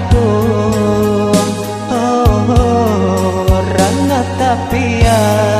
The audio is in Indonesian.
tinggalkan kampung oh, oh rana tapian